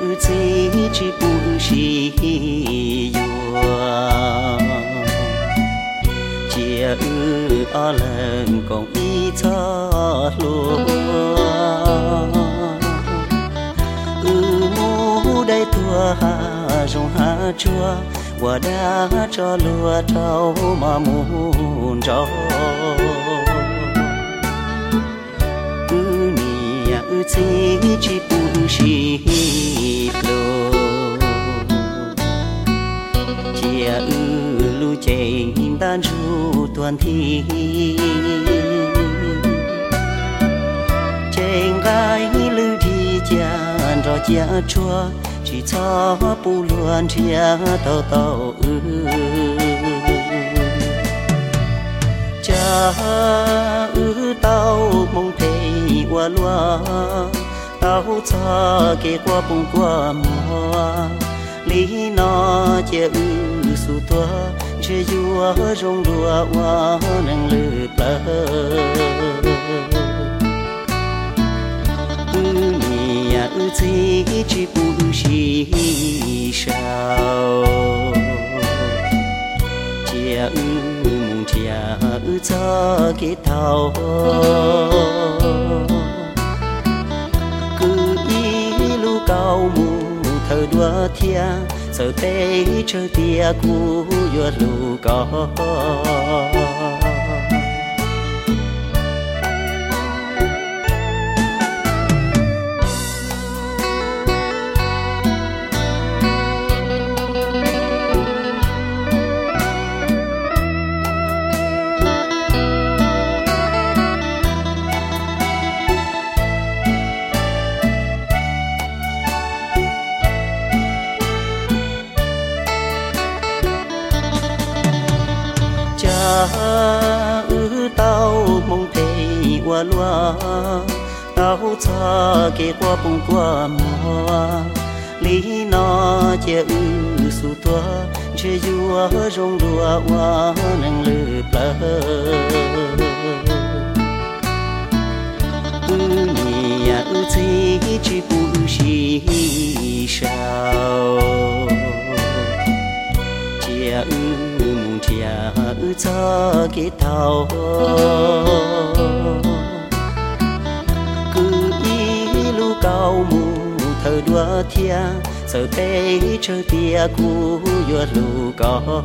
ư chỉ chỉ bu shi yo chia ư ở lần còn ý cho luôn ư mu đây thua ha rong ha chua và đã cho lúa trâu mà muốn trâu ư nia ư chỉ chỉ bu shi lo vườn thì thi trên gai lưu đi chan rồi chia chua, chỉ cho bu luôn chia tàu tàu ư. Cha ư tàu mong thấy qua loa, tàu cha kê qua bùng qua mùa lý nó chia ư su tua chia yua rong đua hoa năng lư bờ. Ư nia à, ư chi chi bu shi sao chia ư mùng chia, ư cho cái thao cứ ý lu cao mùa thơ đua thia sợ tê chơi tia cu yo lu có ư tao mong thấy qua loa tao cha kê qua bông qua mùa lý nó che ư su tua che dua rong đua qua năng lư plơ cha cho thảo cứ ý lu cao mù thờ đua thia, sợ tê chơi tia cu yo lu cao